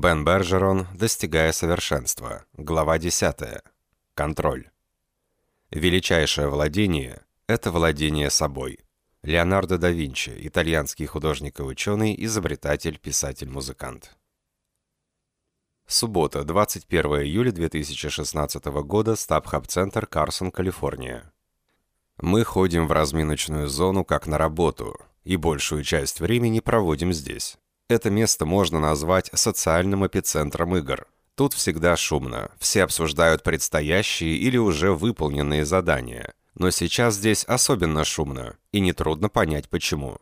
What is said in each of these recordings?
Бен Бержерон, достигая совершенства. Глава 10. Контроль. Величайшее владение – это владение собой. Леонардо да Винчи, итальянский художник и ученый, изобретатель, писатель, музыкант. Суббота, 21 июля 2016 года, Стабхаб-центр, Карсон, Калифорния. Мы ходим в разминочную зону как на работу, и большую часть времени проводим здесь. Это место можно назвать социальным эпицентром игр. Тут всегда шумно, все обсуждают предстоящие или уже выполненные задания. Но сейчас здесь особенно шумно, и нетрудно понять почему.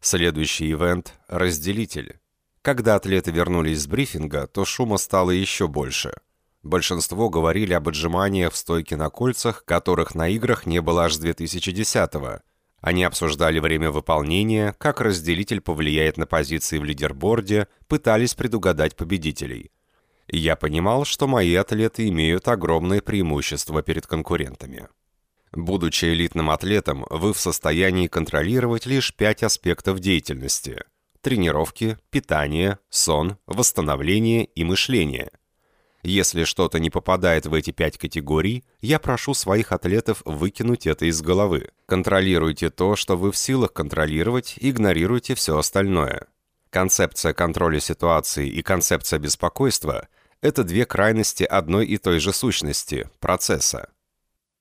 Следующий ивент – разделитель. Когда атлеты вернулись с брифинга, то шума стало еще больше. Большинство говорили об отжиманиях в стойке на кольцах, которых на играх не было аж с 2010-го, они обсуждали время выполнения, как разделитель повлияет на позиции в лидерборде, пытались предугадать победителей. Я понимал, что мои атлеты имеют огромное преимущество перед конкурентами. Будучи элитным атлетом, вы в состоянии контролировать лишь пять аспектов деятельности – тренировки, питание, сон, восстановление и мышление – если что-то не попадает в эти пять категорий, я прошу своих атлетов выкинуть это из головы. Контролируйте то, что вы в силах контролировать, игнорируйте все остальное. Концепция контроля ситуации и концепция беспокойства – это две крайности одной и той же сущности – процесса.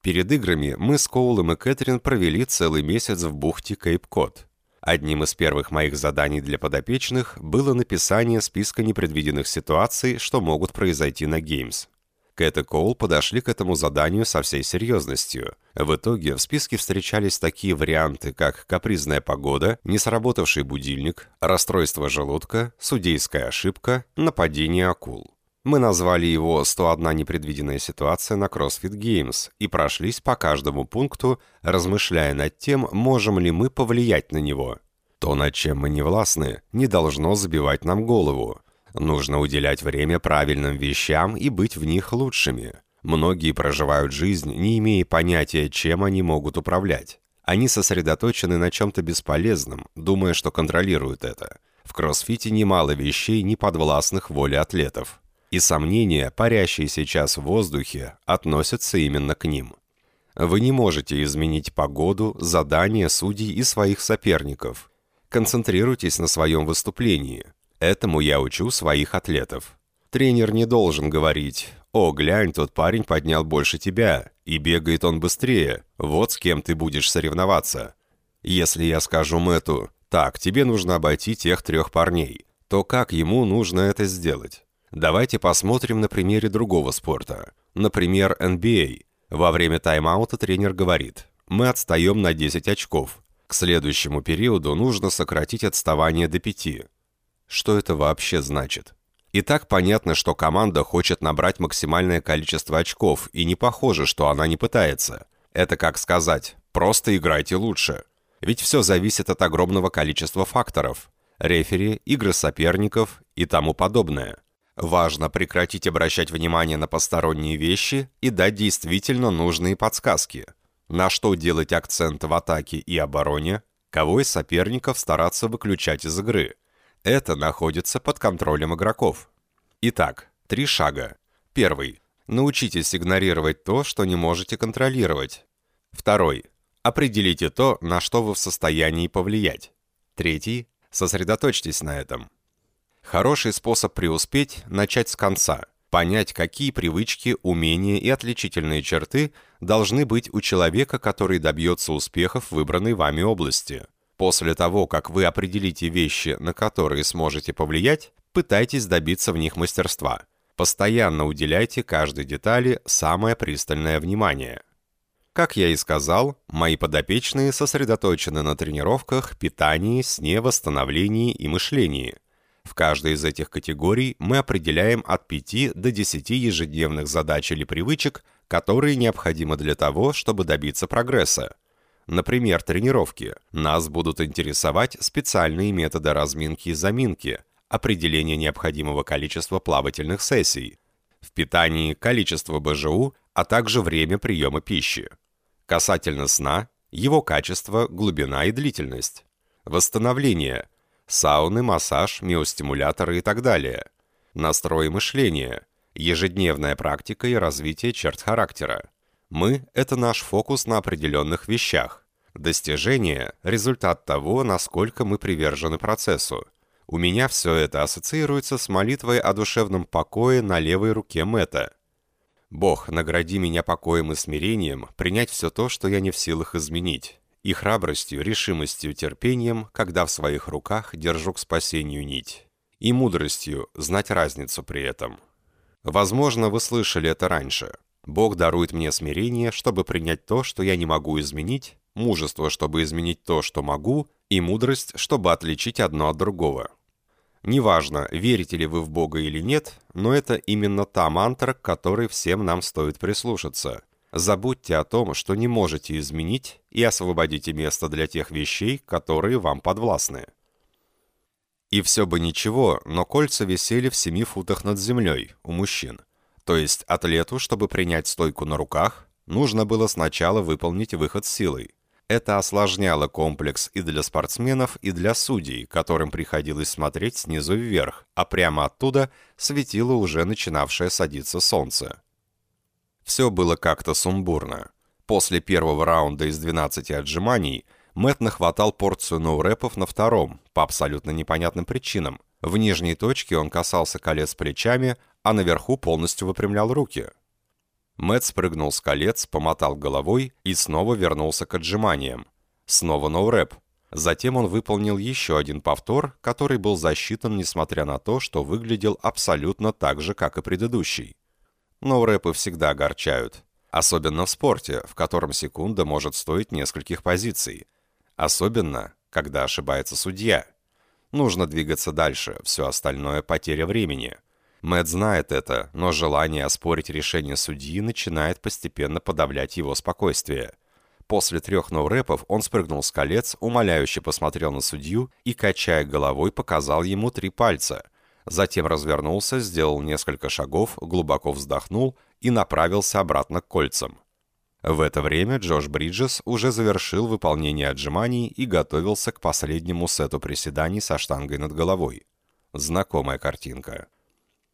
Перед играми мы с Коулом и Кэтрин провели целый месяц в бухте Кейп-Кот. Одним из первых моих заданий для подопечных было написание списка непредвиденных ситуаций, что могут произойти на Геймс. Кэт и Коул подошли к этому заданию со всей серьезностью. В итоге в списке встречались такие варианты, как капризная погода, несработавший будильник, расстройство желудка, судейская ошибка, нападение акул. Мы назвали его «101 непредвиденная ситуация на CrossFit Games» и прошлись по каждому пункту, размышляя над тем, можем ли мы повлиять на него. То, над чем мы не властны, не должно забивать нам голову. Нужно уделять время правильным вещам и быть в них лучшими. Многие проживают жизнь, не имея понятия, чем они могут управлять. Они сосредоточены на чем-то бесполезном, думая, что контролируют это. В кроссфите немало вещей, не подвластных воле атлетов и сомнения, парящие сейчас в воздухе, относятся именно к ним. Вы не можете изменить погоду, задания судей и своих соперников. Концентрируйтесь на своем выступлении. Этому я учу своих атлетов. Тренер не должен говорить «О, глянь, тот парень поднял больше тебя, и бегает он быстрее, вот с кем ты будешь соревноваться». Если я скажу Мэту «Так, тебе нужно обойти тех трех парней», то как ему нужно это сделать? Давайте посмотрим на примере другого спорта. Например, NBA. А. Во время тайм-аута тренер говорит, мы отстаем на 10 очков. К следующему периоду нужно сократить отставание до 5. Что это вообще значит? И так понятно, что команда хочет набрать максимальное количество очков, и не похоже, что она не пытается. Это как сказать, просто играйте лучше. Ведь все зависит от огромного количества факторов. Рефери, игры соперников и тому подобное. Важно прекратить обращать внимание на посторонние вещи и дать действительно нужные подсказки. На что делать акцент в атаке и обороне, кого из соперников стараться выключать из игры. Это находится под контролем игроков. Итак, три шага. Первый. Научитесь игнорировать то, что не можете контролировать. Второй. Определите то, на что вы в состоянии повлиять. Третий. Сосредоточьтесь на этом. Хороший способ преуспеть – начать с конца. Понять, какие привычки, умения и отличительные черты должны быть у человека, который добьется успехов в выбранной вами области. После того, как вы определите вещи, на которые сможете повлиять, пытайтесь добиться в них мастерства. Постоянно уделяйте каждой детали самое пристальное внимание. Как я и сказал, мои подопечные сосредоточены на тренировках, питании, сне, восстановлении и мышлении – в каждой из этих категорий мы определяем от 5 до 10 ежедневных задач или привычек, которые необходимы для того, чтобы добиться прогресса. Например, тренировки. Нас будут интересовать специальные методы разминки и заминки, определение необходимого количества плавательных сессий, в питании количество БЖУ, а также время приема пищи. Касательно сна, его качество, глубина и длительность. Восстановление – сауны, массаж, миостимуляторы и так далее. настрой мышления, ежедневная практика и развитие черт характера. Мы – это наш фокус на определенных вещах. Достижение – результат того, насколько мы привержены процессу. У меня все это ассоциируется с молитвой о душевном покое на левой руке Мэтта. «Бог, награди меня покоем и смирением, принять все то, что я не в силах изменить, и храбростью, решимостью, терпением, когда в своих руках держу к спасению нить, и мудростью знать разницу при этом». Возможно, вы слышали это раньше. Бог дарует мне смирение, чтобы принять то, что я не могу изменить, мужество, чтобы изменить то, что могу, и мудрость, чтобы отличить одно от другого. Неважно, верите ли вы в Бога или нет, но это именно та мантра, к которой всем нам стоит прислушаться. Забудьте о том, что не можете изменить, и освободите место для тех вещей, которые вам подвластны. И все бы ничего, но кольца висели в семи футах над землей у мужчин. То есть атлету, чтобы принять стойку на руках, нужно было сначала выполнить выход силой. Это осложняло комплекс и для спортсменов, и для судей, которым приходилось смотреть снизу вверх, а прямо оттуда светило уже начинавшее садиться солнце. Все было как-то сумбурно. После первого раунда из 12 отжиманий Мэтт нахватал порцию ноурэпов на втором, по абсолютно непонятным причинам. В нижней точке он касался колец плечами, а наверху полностью выпрямлял руки – Мэтт спрыгнул с колец, помотал головой и снова вернулся к отжиманиям. Снова ноурэп. Затем он выполнил еще один повтор, который был засчитан, несмотря на то, что выглядел абсолютно так же, как и предыдущий. Ноурэпы всегда огорчают. Особенно в спорте, в котором секунда может стоить нескольких позиций. Особенно, когда ошибается судья. Нужно двигаться дальше, все остальное – потеря времени. Мэтт знает это, но желание оспорить решение судьи начинает постепенно подавлять его спокойствие. После трех ноурэпов он спрыгнул с колец, умоляюще посмотрел на судью и, качая головой, показал ему три пальца. Затем развернулся, сделал несколько шагов, глубоко вздохнул и направился обратно к кольцам. В это время Джош Бриджес уже завершил выполнение отжиманий и готовился к последнему сету приседаний со штангой над головой. Знакомая картинка.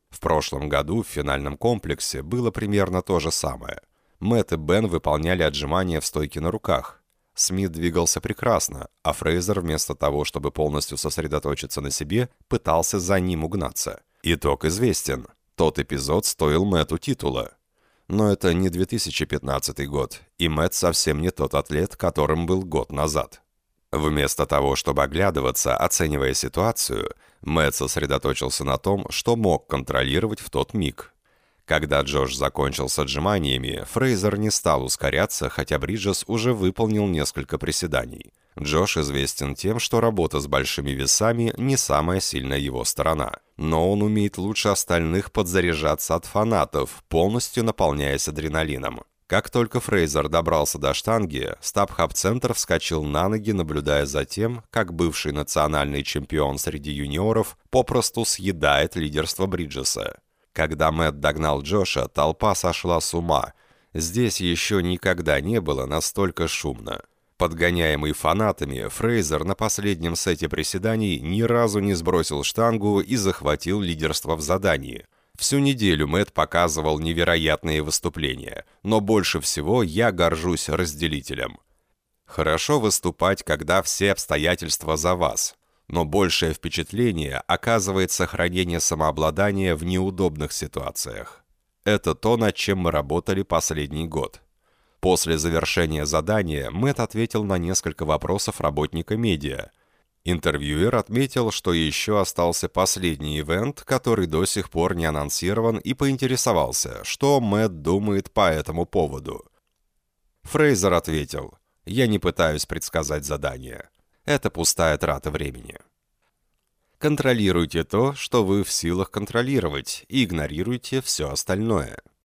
В прошлом году в финальном комплексе было примерно то же самое. Мэтт и Бен выполняли отжимания в стойке на руках. Смит двигался прекрасно, а Фрейзер вместо того, чтобы полностью сосредоточиться на себе, пытался за ним угнаться. Итог известен. Тот эпизод стоил Мэтту титула. Но это не 2015 год, и Мэтт совсем не тот атлет, которым был год назад. Вместо того, чтобы оглядываться, оценивая ситуацию, Мэтт сосредоточился на том, что мог контролировать в тот миг. Когда Джош закончил с отжиманиями, Фрейзер не стал ускоряться, хотя Бриджес уже выполнил несколько приседаний. Джош известен тем, что работа с большими весами не самая сильная его сторона. Но он умеет лучше остальных подзаряжаться от фанатов, полностью наполняясь адреналином. Как только Фрейзер добрался до штанги, Стабхаб-центр вскочил на ноги, наблюдая за тем, как бывший национальный чемпион среди юниоров попросту съедает лидерство Бриджеса. Когда Мэтт догнал Джоша, толпа сошла с ума. Здесь еще никогда не было настолько шумно. Подгоняемый фанатами, Фрейзер на последнем сете приседаний ни разу не сбросил штангу и захватил лидерство в задании – Всю неделю Мэтт показывал невероятные выступления, но больше всего я горжусь разделителем. Хорошо выступать, когда все обстоятельства за вас, но большее впечатление оказывает сохранение самообладания в неудобных ситуациях. Это то, над чем мы работали последний год. После завершения задания Мэтт ответил на несколько вопросов работника медиа – Интервьюер отметил, что еще остался последний ивент, который до сих пор не анонсирован, и поинтересовался, что Мэтт думает по этому поводу. Фрейзер ответил, «Я не пытаюсь предсказать задание. Это пустая трата времени». Контролируйте то, что вы в силах контролировать, и игнорируйте все остальное.